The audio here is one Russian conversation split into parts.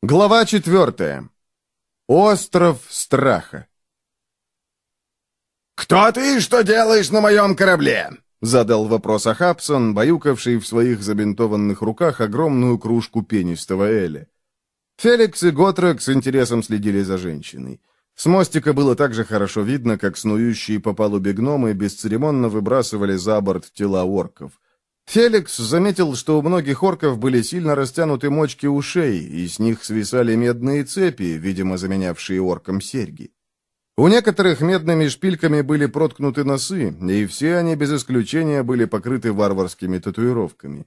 Глава четвертая. Остров страха. «Кто ты и что делаешь на моем корабле?» — задал вопрос Ахапсон, баюкавший в своих забинтованных руках огромную кружку пенистого Эля. Феликс и Готрек с интересом следили за женщиной. С мостика было так же хорошо видно, как снующие по палубе гномы бесцеремонно выбрасывали за борт тела орков — Феликс заметил, что у многих орков были сильно растянуты мочки ушей, и с них свисали медные цепи, видимо, заменявшие оркам серьги. У некоторых медными шпильками были проткнуты носы, и все они без исключения были покрыты варварскими татуировками.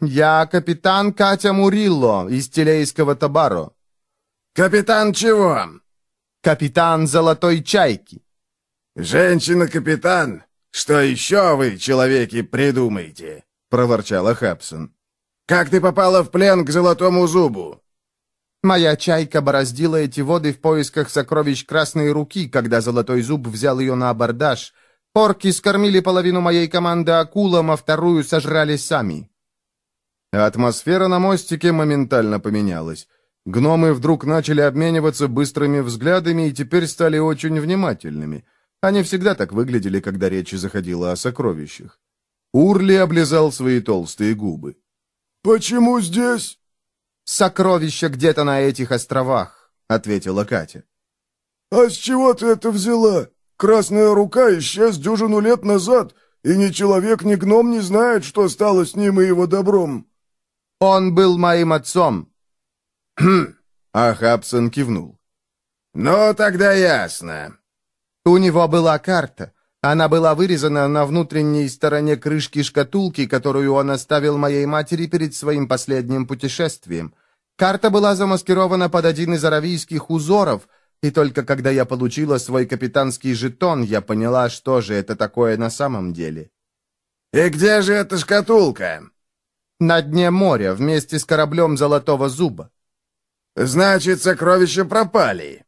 «Я капитан Катя Мурилло из Телейского Табаро». «Капитан чего?» «Капитан Золотой Чайки». «Женщина-капитан? «Что еще вы, человеки, придумаете?» — проворчала Хабсон. «Как ты попала в плен к Золотому Зубу?» Моя чайка бороздила эти воды в поисках сокровищ Красной Руки, когда Золотой Зуб взял ее на абордаж. Порки скормили половину моей команды акулам, а вторую сожрали сами. Атмосфера на мостике моментально поменялась. Гномы вдруг начали обмениваться быстрыми взглядами и теперь стали очень внимательными — они всегда так выглядели, когда речь заходила о сокровищах. Урли облизал свои толстые губы. «Почему здесь?» «Сокровища где-то на этих островах», — ответила Катя. «А с чего ты это взяла? Красная рука исчез дюжину лет назад, и ни человек, ни гном не знает, что стало с ним и его добром». «Он был моим отцом». «Хм», — а Хабсон кивнул. «Ну, тогда ясно. У него была карта. Она была вырезана на внутренней стороне крышки шкатулки, которую он оставил моей матери перед своим последним путешествием. Карта была замаскирована под один из аравийских узоров, и только когда я получила свой капитанский жетон, я поняла, что же это такое на самом деле. «И где же эта шкатулка?» «На дне моря, вместе с кораблем Золотого Зуба». «Значит, сокровища пропали?»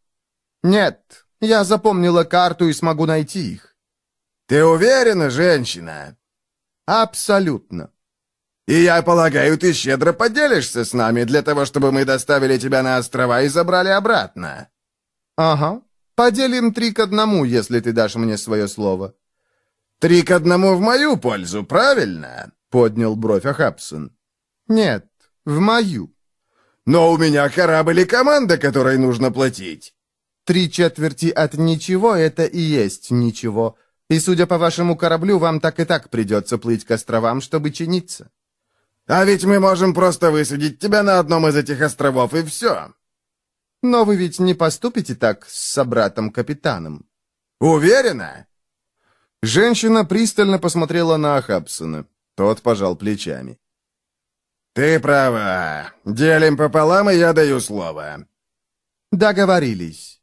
«Нет, я запомнила карту и смогу найти их». «Ты уверена, женщина?» «Абсолютно». «И я полагаю, ты щедро поделишься с нами для того, чтобы мы доставили тебя на острова и забрали обратно?» «Ага. Поделим три к одному, если ты дашь мне свое слово». «Три к одному в мою пользу, правильно?» — поднял бровь Ахапсон. «Нет, в мою». «Но у меня корабль и команда, которой нужно платить». Три четверти от ничего — это и есть ничего. И, судя по вашему кораблю, вам так и так придется плыть к островам, чтобы чиниться». «А ведь мы можем просто высадить тебя на одном из этих островов, и все». «Но вы ведь не поступите так с собратом-капитаном». «Уверена?» Женщина пристально посмотрела на Ахабсона. Тот пожал плечами. «Ты права. Делим пополам, и я даю слово». «Договорились».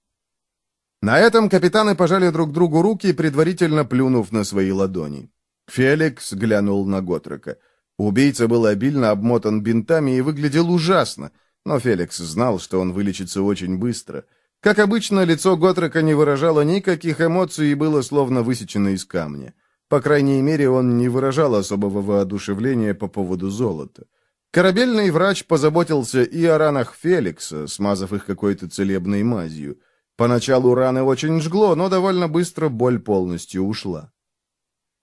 На этом капитаны пожали друг другу руки, предварительно плюнув на свои ладони. Феликс глянул на Готрека. Убийца был обильно обмотан бинтами и выглядел ужасно, но Феликс знал, что он вылечится очень быстро. Как обычно, лицо Готрека не выражало никаких эмоций и было словно высечено из камня. По крайней мере, он не выражал особого воодушевления по поводу золота. Корабельный врач позаботился и о ранах Феликса, смазав их какой-то целебной мазью. Поначалу раны очень жгло, но довольно быстро боль полностью ушла.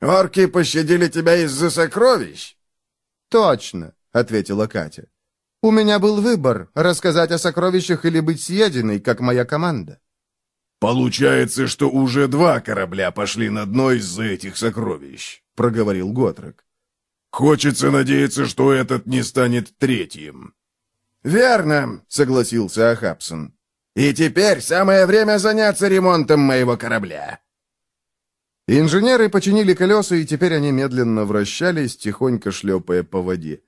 «Орки пощадили тебя из-за сокровищ?» «Точно», — ответила Катя. «У меня был выбор — рассказать о сокровищах или быть съеденной, как моя команда». «Получается, что уже два корабля пошли на дно из-за этих сокровищ», — проговорил Готрек. «Хочется надеяться, что этот не станет третьим». «Верно», — согласился Ахапсон. И теперь самое время заняться ремонтом моего корабля». Инженеры починили колеса, и теперь они медленно вращались, тихонько шлепая по воде.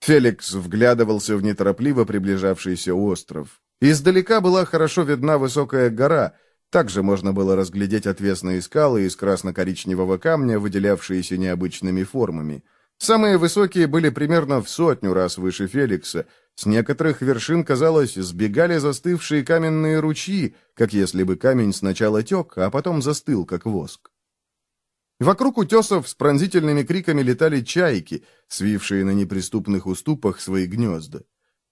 Феликс вглядывался в неторопливо приближавшийся остров. Издалека была хорошо видна высокая гора, также можно было разглядеть отвесные скалы из красно-коричневого камня, выделявшиеся необычными формами. Самые высокие были примерно в сотню раз выше Феликса, с некоторых вершин, казалось, сбегали застывшие каменные ручьи, как если бы камень сначала тек, а потом застыл, как воск. Вокруг утесов с пронзительными криками летали чайки, свившие на неприступных уступах свои гнезда.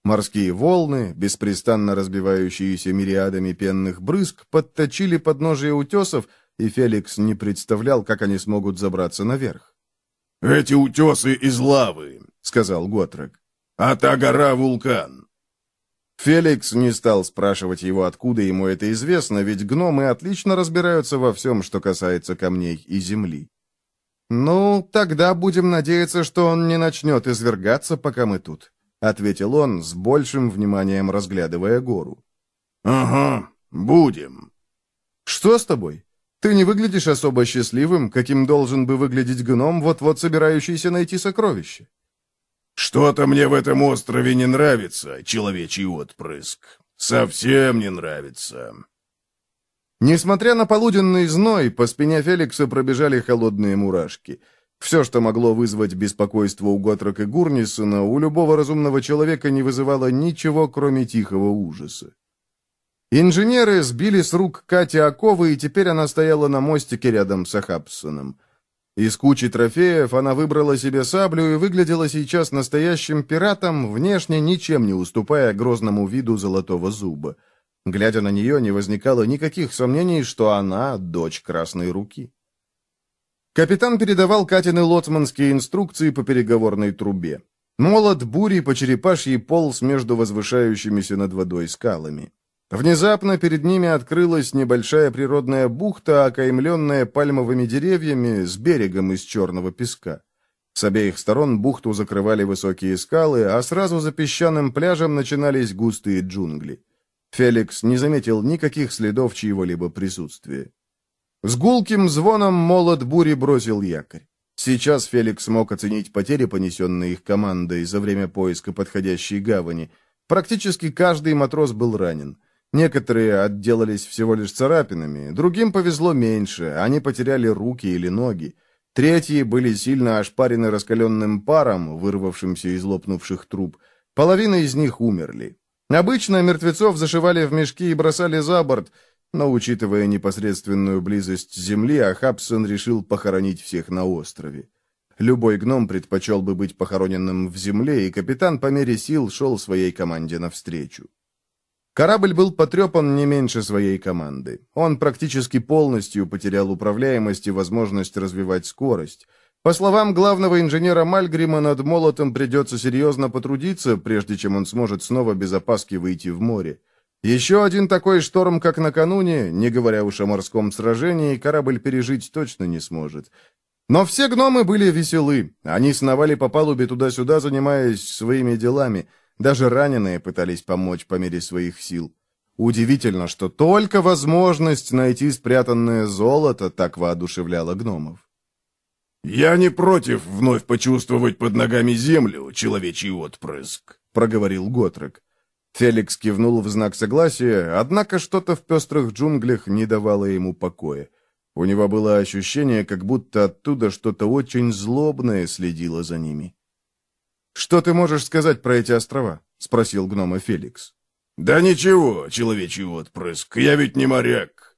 Морские волны, беспрестанно разбивающиеся мириадами пенных брызг, подточили подножие утесов, и Феликс не представлял, как они смогут забраться наверх. «Эти утесы из лавы», — сказал Готрек. «А та гора — вулкан». Феликс не стал спрашивать его, откуда ему это известно, ведь гномы отлично разбираются во всем, что касается камней и земли. «Ну, тогда будем надеяться, что он не начнет извергаться, пока мы тут», — ответил он, с большим вниманием разглядывая гору. «Ага, будем». «Что с тобой? Ты не выглядишь особо счастливым, каким должен бы выглядеть гном, вот-вот собирающийся найти сокровище». «Что-то мне в этом острове не нравится, человечий отпрыск. Совсем не нравится». Несмотря на полуденный зной, по спине Феликса пробежали холодные мурашки. Все, что могло вызвать беспокойство у Готрок и Гурнисона, у любого разумного человека не вызывало ничего, кроме тихого ужаса. Инженеры сбили с рук Кати оковы, и теперь она стояла на мостике рядом с Ахапсоном. Из кучи трофеев она выбрала себе саблю и выглядела сейчас настоящим пиратом, внешне ничем не уступая грозному виду золотого зуба. Глядя на нее, не возникало никаких сомнений, что она — дочь Красной Руки. Капитан передавал Катины лоцманские инструкции по переговорной трубе. Молот бури по черепашьей полз между возвышающимися над водой скалами. Внезапно перед ними открылась небольшая природная бухта, окаймленная пальмовыми деревьями с берегом из черного песка. С обеих сторон бухту закрывали высокие скалы, а сразу за песчаным пляжем начинались густые джунгли. Феликс не заметил никаких следов чьего-либо присутствия. С гулким звоном молот бури бросил якорь. Сейчас Феликс мог оценить потери, понесенные их командой за время поиска подходящей гавани. Практически каждый матрос был ранен. Некоторые отделались всего лишь царапинами, другим повезло меньше, они потеряли руки или ноги. Третьи были сильно ошпарены раскаленным паром, вырвавшимся из лопнувших труб. Половина из них умерли. Обычно мертвецов зашивали в мешки и бросали за борт, но, учитывая непосредственную близость земли, Ахабсон решил похоронить всех на острове. Любой гном предпочел бы быть похороненным в земле, и капитан по мере сил шел своей команде навстречу. Корабль был потрепан не меньше своей команды. Он практически полностью потерял управляемость и возможность развивать скорость. По словам главного инженера Мальгрима, над молотом придется серьезно потрудиться, прежде чем он сможет снова без опаски выйти в море. Еще один такой шторм, как накануне, не говоря уж о морском сражении, корабль пережить точно не сможет. Но все гномы были веселы. Они сновали по палубе туда-сюда, занимаясь своими делами. Даже раненые пытались помочь по мере своих сил. Удивительно, что только возможность найти спрятанное золото так воодушевляла гномов. «Я не против вновь почувствовать под ногами землю, человечий отпрыск», — проговорил Готрек. Феликс кивнул в знак согласия, однако что-то в пестрых джунглях не давало ему покоя. У него было ощущение, как будто оттуда что-то очень злобное следило за ними. «Что ты можешь сказать про эти острова?» — спросил гнома Феликс. «Да ничего, человечий отпрыск, я ведь не моряк».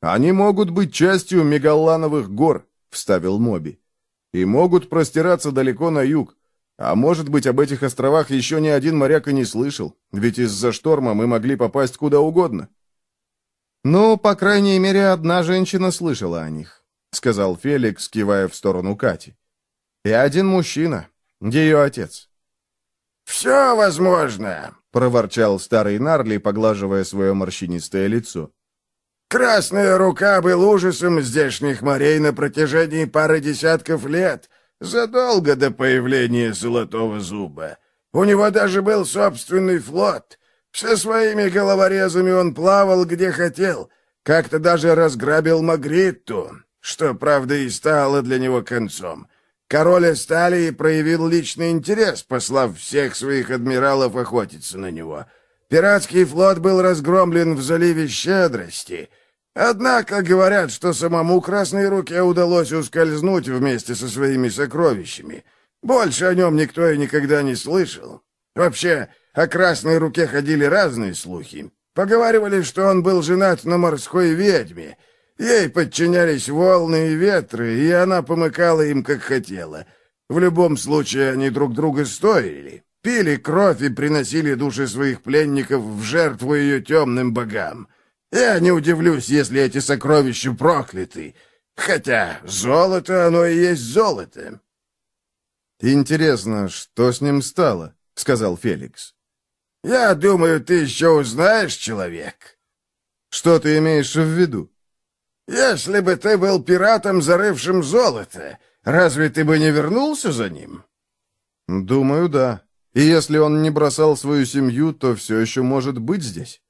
«Они могут быть частью мегаллановых гор», вставил Моби. «И могут простираться далеко на юг. А может быть, об этих островах еще ни один моряк и не слышал, ведь из-за шторма мы могли попасть куда угодно». «Ну, по крайней мере, одна женщина слышала о них», — сказал Феликс, кивая в сторону Кати. «И один мужчина, ее отец». «Все возможно», — проворчал старый Нарли, поглаживая свое морщинистое лицо. Красная рука был ужасом здешних морей на протяжении пары десятков лет, задолго до появления Золотого Зуба. У него даже был собственный флот. Со своими головорезами он плавал где хотел, как-то даже разграбил Магритту, что, правда, и стало для него концом. Король Эсталии проявил личный интерес, послав всех своих адмиралов охотиться на него. Пиратский флот был разгромлен в заливе Щедрости — Однако говорят, что самому Красной Руке удалось ускользнуть вместе со своими сокровищами. Больше о нем никто и никогда не слышал. Вообще, о Красной Руке ходили разные слухи. Поговаривали, что он был женат на морской ведьме. Ей подчинялись волны и ветры, и она помыкала им, как хотела. В любом случае, они друг друга стоили. пили кровь и приносили души своих пленников в жертву ее темным богам. Я не удивлюсь, если эти сокровища прокляты, хотя золото оно и есть золото». «Интересно, что с ним стало?» — сказал Феликс. «Я думаю, ты еще узнаешь, человек». «Что ты имеешь в виду?» «Если бы ты был пиратом, зарывшим золото, разве ты бы не вернулся за ним?» «Думаю, да. И если он не бросал свою семью, то все еще может быть здесь».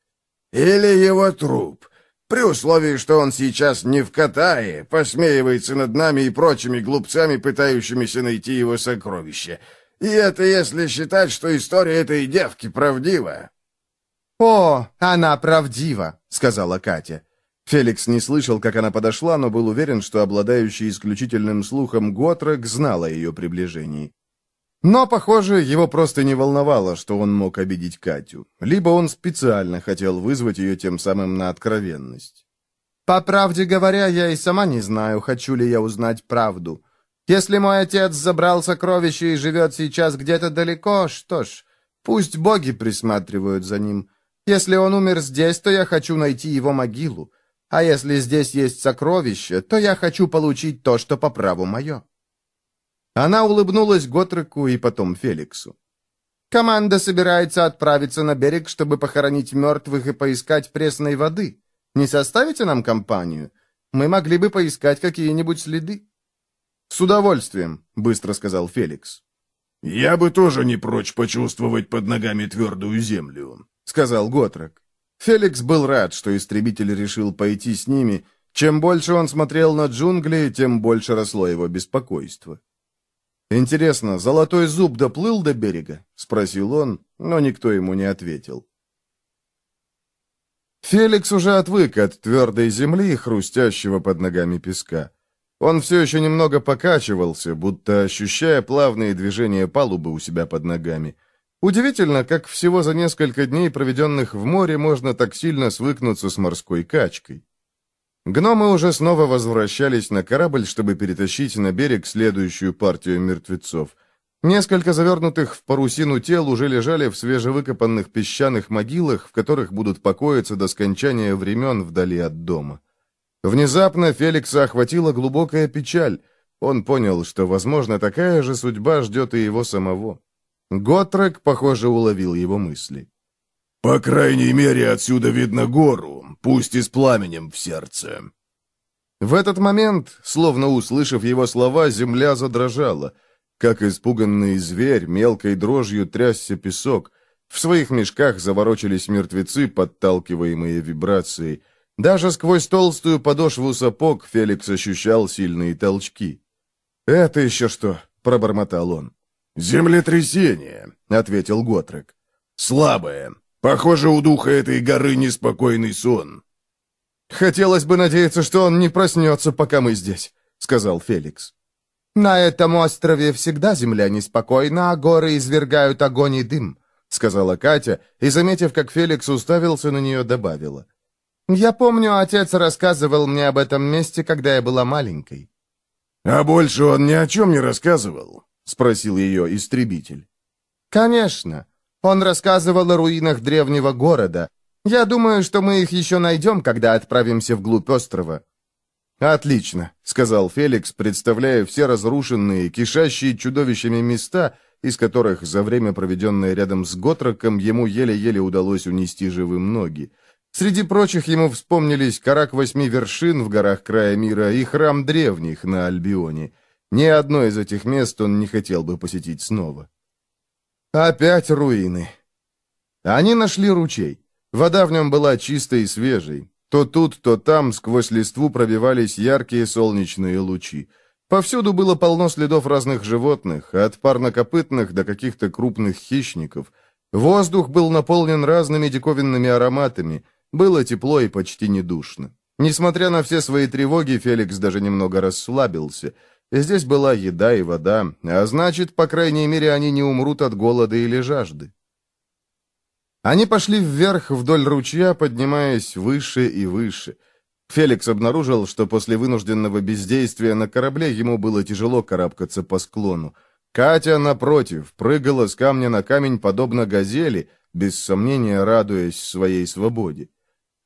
«Или его труп, при условии, что он сейчас не в Катае, посмеивается над нами и прочими глупцами, пытающимися найти его сокровища. И это если считать, что история этой девки правдива». «О, она правдива», — сказала Катя. Феликс не слышал, как она подошла, но был уверен, что обладающий исключительным слухом Готрек знал о ее приближении. Но, похоже, его просто не волновало, что он мог обидеть Катю. Либо он специально хотел вызвать ее тем самым на откровенность. «По правде говоря, я и сама не знаю, хочу ли я узнать правду. Если мой отец забрал сокровища и живет сейчас где-то далеко, что ж, пусть боги присматривают за ним. Если он умер здесь, то я хочу найти его могилу. А если здесь есть сокровище, то я хочу получить то, что по праву мое». Она улыбнулась Готреку и потом Феликсу. «Команда собирается отправиться на берег, чтобы похоронить мертвых и поискать пресной воды. Не составите нам компанию? Мы могли бы поискать какие-нибудь следы». «С удовольствием», — быстро сказал Феликс. «Я бы тоже не прочь почувствовать под ногами твердую землю», — сказал Готрек. Феликс был рад, что истребитель решил пойти с ними. Чем больше он смотрел на джунгли, тем больше росло его беспокойство. «Интересно, золотой зуб доплыл до берега?» — спросил он, но никто ему не ответил. Феликс уже отвык от твердой земли и хрустящего под ногами песка. Он все еще немного покачивался, будто ощущая плавные движения палубы у себя под ногами. Удивительно, как всего за несколько дней, проведенных в море, можно так сильно свыкнуться с морской качкой. Гномы уже снова возвращались на корабль, чтобы перетащить на берег следующую партию мертвецов. Несколько завернутых в парусину тел уже лежали в свежевыкопанных песчаных могилах, в которых будут покоиться до скончания времен вдали от дома. Внезапно Феликса охватила глубокая печаль. Он понял, что, возможно, такая же судьба ждет и его самого. Готрек, похоже, уловил его мысли. «По крайней мере, отсюда видно гору, пусть и с пламенем в сердце». В этот момент, словно услышав его слова, земля задрожала. Как испуганный зверь, мелкой дрожью трясся песок. В своих мешках заворочились мертвецы, подталкиваемые вибрацией. Даже сквозь толстую подошву сапог Феликс ощущал сильные толчки. «Это еще что?» — пробормотал он. «Землетрясение», — ответил Готрек. «Слабое. Похоже, у духа этой горы неспокойный сон». «Хотелось бы надеяться, что он не проснется, пока мы здесь», — сказал Феликс. «На этом острове всегда земля неспокойна, а горы извергают огонь и дым», — сказала Катя, и, заметив, как Феликс уставился на нее, добавила. «Я помню, отец рассказывал мне об этом месте, когда я была маленькой». «А больше он ни о чем не рассказывал?» — спросил ее истребитель. «Конечно. Он рассказывал о руинах древнего города. Я думаю, что мы их еще найдем, когда отправимся вглубь острова». «Отлично», — сказал Феликс, представляя все разрушенные, кишащие чудовищами места, из которых за время, проведенное рядом с Готроком, ему еле-еле удалось унести живым ноги. Среди прочих ему вспомнились Карак Восьми Вершин в горах края мира и Храм Древних на Альбионе. Ни одно из этих мест он не хотел бы посетить снова. Опять руины. Они нашли ручей. Вода в нем была чистой и свежей. То тут, то там сквозь листву пробивались яркие солнечные лучи. Повсюду было полно следов разных животных, от парнокопытных до каких-то крупных хищников. Воздух был наполнен разными диковинными ароматами. Было тепло и почти не душно. Несмотря на все свои тревоги, Феликс даже немного расслабился — Здесь была еда и вода, а значит, по крайней мере, они не умрут от голода или жажды. Они пошли вверх вдоль ручья, поднимаясь выше и выше. Феликс обнаружил, что после вынужденного бездействия на корабле ему было тяжело карабкаться по склону. Катя, напротив, прыгала с камня на камень, подобно газели, без сомнения радуясь своей свободе.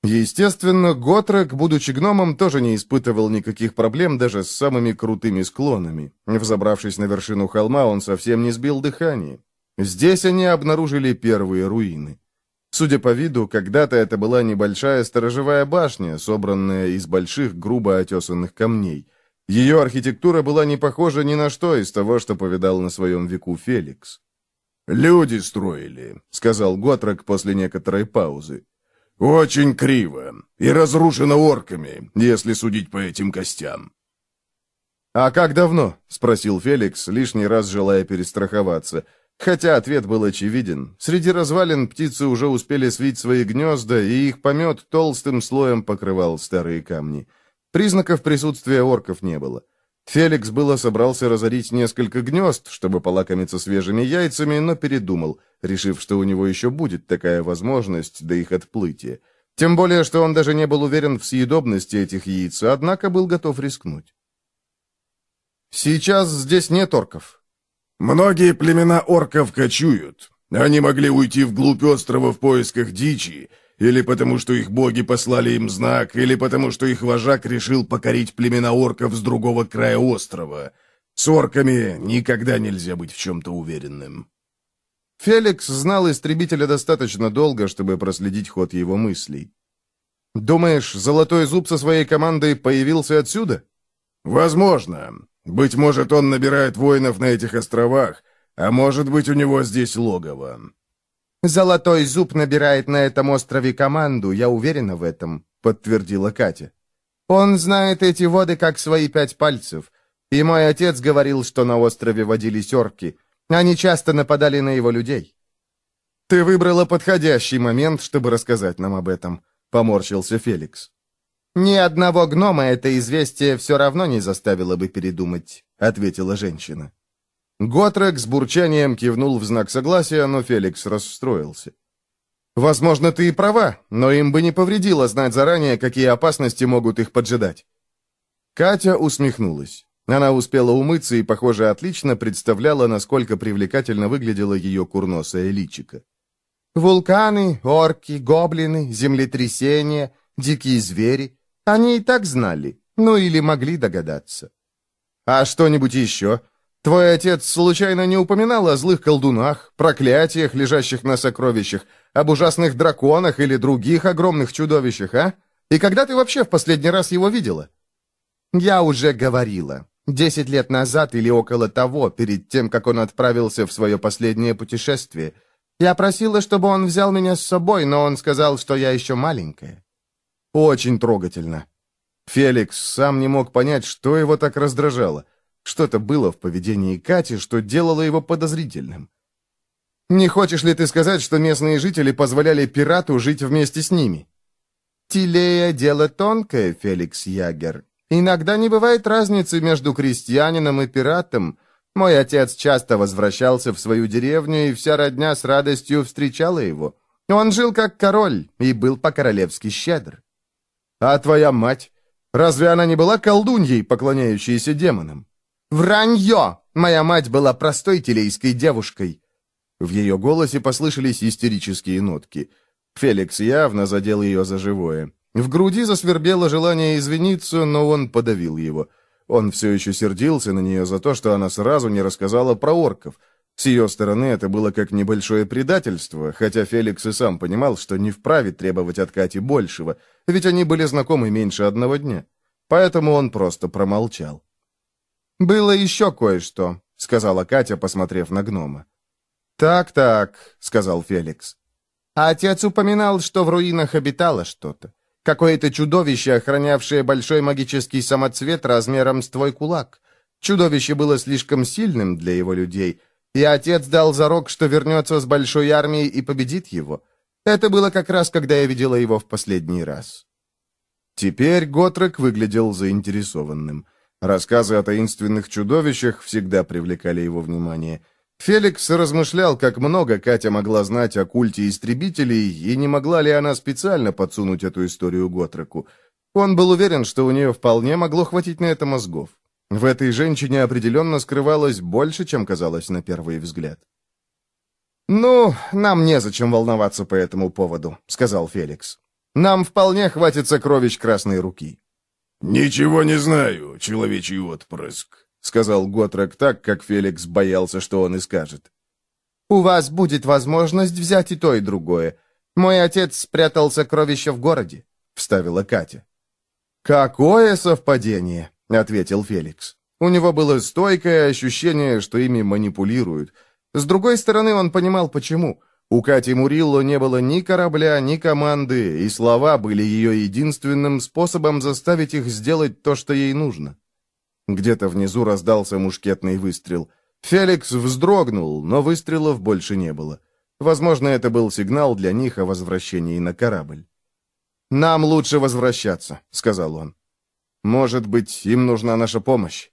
Естественно, Готрек, будучи гномом, тоже не испытывал никаких проблем даже с самыми крутыми склонами. Взобравшись на вершину холма, он совсем не сбил дыхание. Здесь они обнаружили первые руины. Судя по виду, когда-то это была небольшая сторожевая башня, собранная из больших грубо отесанных камней. Ее архитектура была не похожа ни на что из того, что повидал на своем веку Феликс. «Люди строили», — сказал Готрек после некоторой паузы. «Очень криво и разрушено орками, если судить по этим костям». «А как давно?» — спросил Феликс, лишний раз желая перестраховаться. Хотя ответ был очевиден. Среди развалин птицы уже успели свить свои гнезда, и их помет толстым слоем покрывал старые камни. Признаков присутствия орков не было. Феликс было собрался разорить несколько гнезд, чтобы полакомиться свежими яйцами, но передумал, решив, что у него еще будет такая возможность до их отплытия. Тем более, что он даже не был уверен в съедобности этих яиц, однако был готов рискнуть. «Сейчас здесь нет орков». «Многие племена орков кочуют. Они могли уйти вглубь острова в поисках дичи, или потому что их боги послали им знак, или потому что их вожак решил покорить племена орков с другого края острова. С орками никогда нельзя быть в чем-то уверенным. Феликс знал истребителя достаточно долго, чтобы проследить ход его мыслей. «Думаешь, Золотой Зуб со своей командой появился отсюда?» «Возможно. Быть может, он набирает воинов на этих островах, а может быть, у него здесь логово. «Золотой зуб набирает на этом острове команду, я уверена в этом», — подтвердила Катя. «Он знает эти воды как свои пять пальцев. И мой отец говорил, что на острове водились орки. Они часто нападали на его людей». «Ты выбрала подходящий момент, чтобы рассказать нам об этом», — поморщился Феликс. «Ни одного гнома это известие все равно не заставило бы передумать», — ответила женщина. Готрек с бурчанием кивнул в знак согласия, но Феликс расстроился. «Возможно, ты и права, но им бы не повредило знать заранее, какие опасности могут их поджидать». Катя усмехнулась. Она успела умыться и, похоже, отлично представляла, насколько привлекательно выглядело ее курносое личико. «Вулканы, орки, гоблины, землетрясения, дикие звери. Они и так знали, ну или могли догадаться». «А что-нибудь еще? Твой отец случайно не упоминал о злых колдунах, проклятиях, лежащих на сокровищах, об ужасных драконах или других огромных чудовищах, а? И когда ты вообще в последний раз его видела?» «Я уже говорила. Десять лет назад или около того, перед тем, как он отправился в свое последнее путешествие. Я просила, чтобы он взял меня с собой, но он сказал, что я еще маленькая». «Очень трогательно». Феликс сам не мог понять, что его так раздражало – что-то было в поведении Кати, что делало его подозрительным. «Не хочешь ли ты сказать, что местные жители позволяли пирату жить вместе с ними?» «Тилея — дело тонкое, Феликс Ягер. Иногда не бывает разницы между крестьянином и пиратом. Мой отец часто возвращался в свою деревню, и вся родня с радостью встречала его. Он жил как король и был по-королевски щедр». «А твоя мать? Разве она не была колдуньей, поклоняющейся демонам?» «Вранье! Моя мать была простой телейской девушкой!» В ее голосе послышались истерические нотки. Феликс явно задел ее за живое. В груди засвербело желание извиниться, но он подавил его. Он все еще сердился на нее за то, что она сразу не рассказала про орков. С ее стороны это было как небольшое предательство, хотя Феликс и сам понимал, что не вправе требовать от Кати большего, ведь они были знакомы меньше одного дня. Поэтому он просто промолчал. «Было еще кое-что», — сказала Катя, посмотрев на гнома. «Так-так», — сказал Феликс. А отец упоминал, что в руинах обитало что-то. Какое-то чудовище, охранявшее большой магический самоцвет размером с твой кулак. Чудовище было слишком сильным для его людей, и отец дал зарок, что вернется с большой армией и победит его. Это было как раз, когда я видела его в последний раз. Теперь Готрек выглядел заинтересованным. Рассказы о таинственных чудовищах всегда привлекали его внимание. Феликс размышлял, как много Катя могла знать о культе истребителей, и не могла ли она специально подсунуть эту историю Готреку. Он был уверен, что у нее вполне могло хватить на это мозгов. В этой женщине определенно скрывалось больше, чем казалось на первый взгляд. «Ну, нам незачем волноваться по этому поводу», — сказал Феликс. «Нам вполне хватит сокровищ Красной Руки». «Ничего не знаю, человечий отпрыск», — сказал Готрек так, как Феликс боялся, что он и скажет. «У вас будет возможность взять и то, и другое. Мой отец спрятал сокровища в городе», — вставила Катя. «Какое совпадение!» — ответил Феликс. У него было стойкое ощущение, что ими манипулируют. С другой стороны, он понимал, почему. У Кати Мурилло не было ни корабля, ни команды, и слова были ее единственным способом заставить их сделать то, что ей нужно. Где-то внизу раздался мушкетный выстрел. Феликс вздрогнул, но выстрелов больше не было. Возможно, это был сигнал для них о возвращении на корабль. «Нам лучше возвращаться», — сказал он. «Может быть, им нужна наша помощь».